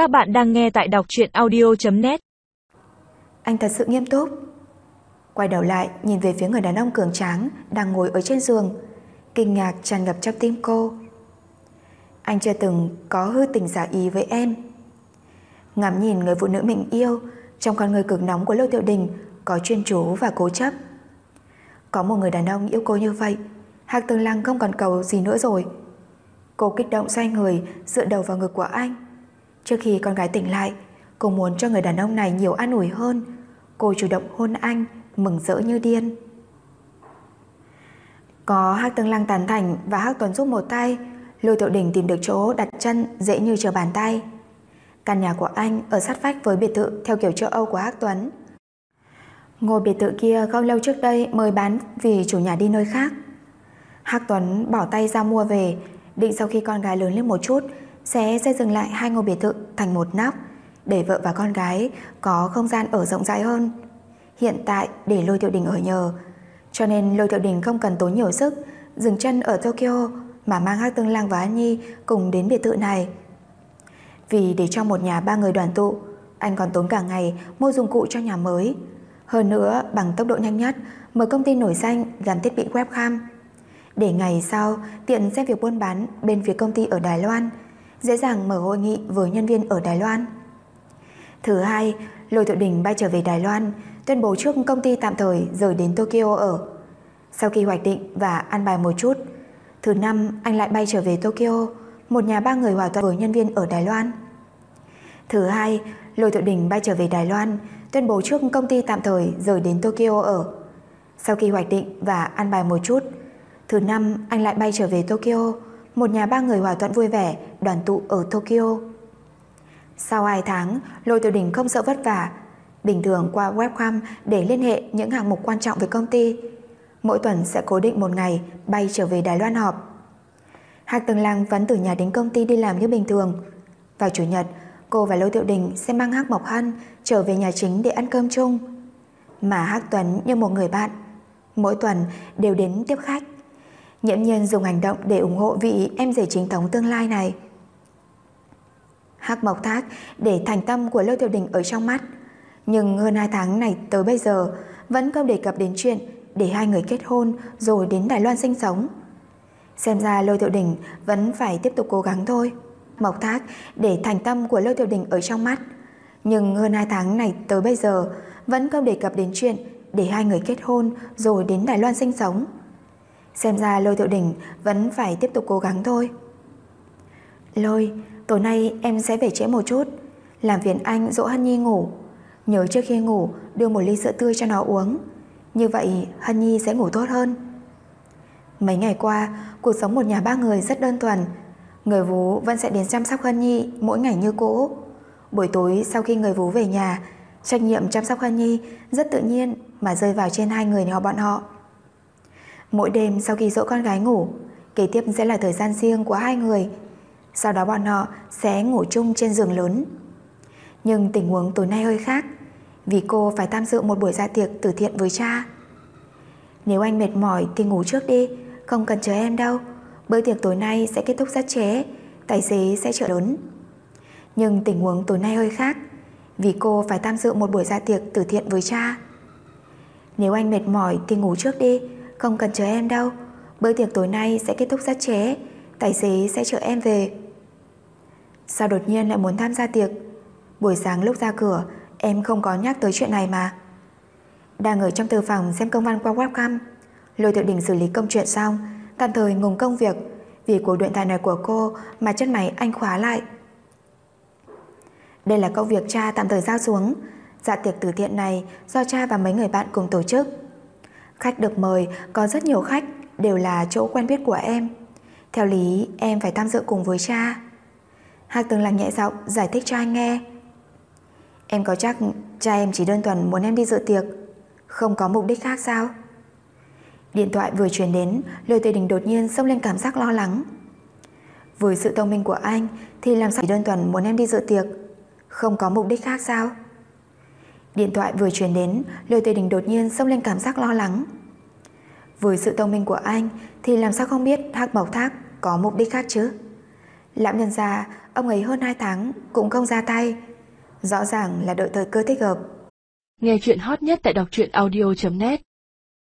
Các bạn đang nghe tại đọc truyện audio.net Anh thật sự nghiêm túc. Quay đầu lại, nhìn về phía người đàn ông cường tráng Đang ngồi ở trên giường, Kinh ngạc tràn ngập trong tim cô. Anh chưa từng có hư tình giả ý với em. Ngắm nhìn người phụ nữ mình yêu, Trong con người cực nóng của Lô Tiểu Đình Có chuyên chú và cố chấp. Có một người đàn ông yêu cô như vậy, Hạc Tương Lăng không còn cầu gì nữa rồi. Cô kích động xoay người, Dựa đầu vào ngực của anh. Trước khi con gái tỉnh lại, Cô muốn cho người đàn ông này nhiều an ủi hơn. Cô chủ động hôn anh, Mừng rỡ như điên. Có Hắc Tương Lăng tán thành Và Hắc Tuấn giúp một tay, Lôi Tiểu Đình tìm được chỗ đặt chân Dễ như trở bàn tay. Căn nhà của anh ở sát vách với biệt thự Theo kiểu châu Âu của Hắc Tuấn. Ngôi biệt thự kia không lâu trước đây Mời bán vì chủ nhà đi nơi khác. Hắc Tuấn bỏ tay ra mua về, Định sau khi con gái lớn lên một chút sẽ xây dựng lại hai ngôi biệt thự thành một nóc Để vợ và con gái Có không gian ở rộng rãi hơn. Hiện tại để Lôi Tiểu Đình ở nhờ Cho nên Lôi Tiểu Đình không cần tốn nhiều sức Dừng chân ở Tokyo Mà mang Hắc Tương Lang và An Nhi Cùng đến biệt thự này. Vì để cho một nhà ba người đoàn tụ Anh còn tốn cả ngày mua dụng cụ cho nhà mới. Hơn nữa bằng tốc độ nhanh nhất mở công ty nổi danh gắn thiết bị webcam. Để ngày sau tiện xem việc buôn bán bên phía công ty ở Đài Loan, dễ dàng mở hội nghị với nhân viên ở Đài Loan. Thứ hai, Lôi Thiệu Đình bay trở về Đài Loan, tuyên bố trước công ty tạm thời rời đến Tokyo ở. Sau khi hoạch định và ăn bài một chút, thứ năm anh lại bay trở về Tokyo, một nhà ba người hòa thuận với nhân viên ở Đài Loan. Thứ hai, Lôi Thiệu Đình bay trở về Đài Loan, tuyên bố trước công ty tạm thời rời đến Tokyo ở. Sau khi hoạch định và ăn bài một chút, Thứ năm anh lại bay trở về Tokyo một nhà ba người hòa thuận vui vẻ, Đoàn tụ ở Tokyo. Sau 2 tháng, Lôi Tiểu Đình không sợ vất vả. Bình thường qua webcam để liên hệ Những hạng mục quan trọng với công ty, Mỗi tuần sẽ cố định một ngày Bay trở về Đài Loan họp. Hạc Tường Lăng vẫn từ nhà đến công ty đi làm như bình thường. Vào Chủ nhật, Cô và Lôi Tiểu Đình sẽ mang Hắc Mộc Hân Trở về nhà chính để ăn cơm chung. Mà Hắc Tuấn như một người bạn, Mỗi tuần đều đến tiếp khách. Nhiễm nhiên dùng hành động để ủng hộ vị em rể chính thống tương lai này. Hắc Mộc Thác để thành tâm của Lôi Tiểu Đình ở trong mắt. Nhưng hơn 2 tháng này tới bây giờ, vẫn không đề cập đến chuyện để hai người kết hôn rồi đến Đài Loan sinh sống. Xem ra Lôi Tiểu Đình vẫn phải tiếp tục cố gắng thôi. Mộc Thác để thành tâm của Lôi Tiểu Đình ở trong mắt. Nhưng hơn 2 tháng này tới bây giờ, vẫn không đề cập đến chuyện để hai người kết hôn rồi đến Đài Loan sinh sống. Xem ra Lôi Thiệu Đình vẫn phải tiếp tục cố gắng thôi. Lôi, Tối nay em sẽ về trễ một chút. Làm phiền anh dỗ Hân Nhi ngủ. Nhớ trước khi ngủ, đưa một ly sữa tươi cho nó uống. Như vậy, Hân Nhi sẽ ngủ tốt hơn. Mấy ngày qua, Cuộc sống một nhà ba người rất đơn thuần. Người vú vẫn sẽ đến chăm sóc Hân Nhi Mỗi ngày như cũ. Buổi tối sau khi người vú về nhà, Trách nhiệm chăm sóc Hân Nhi rất tự nhiên Mà rơi vào trên hai người họ bọn họ. Mỗi đêm sau khi dỗ con gái ngủ, Kế tiếp sẽ là thời gian riêng của hai người. Sau đó bọn họ sẽ ngủ chung trên giường lớn. Nhưng tình huống tối nay hơi khác, Vì cô phải tham dự một buổi dạ tiệc từ thiện với cha. Nếu anh mệt mỏi thì ngủ trước đi, Không cần chờ em đâu. Bữa tiệc tối nay sẽ kết thúc rất chế Tài xế sẽ chở lớn Nhưng tình huống tối nay hơi khác, Vì cô phải tham dự một buổi dạ tiệc từ thiện với cha. Nếu anh mệt mỏi thì ngủ trước đi không cần chờ em đâu. Bữa tiệc tối nay sẽ kết thúc rất trễ. Tài xế sẽ chở em về. Sao đột nhiên lại muốn tham gia tiệc? Buổi sáng lúc ra cửa, Em không có nhắc tới chuyện này mà. Đang ở trong thư phòng xem công văn qua webcam, Lôi tự đình xử lý công chuyện xong, Tạm thời ngừng công việc. Vì cuộc điện thoại này của cô Mà chân máy anh khóa lại. Đây là công việc cha tạm thời giao xuống. Dạ tiệc từ thiện này Do cha và mấy người bạn cùng tổ chức. Khách được mời có rất nhiều khách đều là chỗ quen biết của em. Theo lý em phải tham dự cùng với cha. Hạc từng lặng nhẹ giọng giải thích cho anh nghe. Em có chắc cha em chỉ đơn thuần muốn em đi dự tiệc, không có mục đích khác sao? Điện thoại vừa truyền đến, lời tuyệt đình đột nhiên xông lên cảm giác lo lắng. Với sự thông minh của anh thì làm sao chỉ đơn thuần muốn em đi dự tiệc, không có mục đích khác sao? Điện thoại vừa truyền đến, Lưu Tề Đình đột nhiên xông lên cảm giác lo lắng. Với sự thông minh của anh thì làm sao không biết Thác Bảo Thác có mục đích khác chứ? Lão nhân ra, ông ấy hơn 2 tháng cũng không ra tay. Rõ ràng là đợi thời cơ thích hợp. Nghe chuyện hot nhất tại đọc truyện audio.net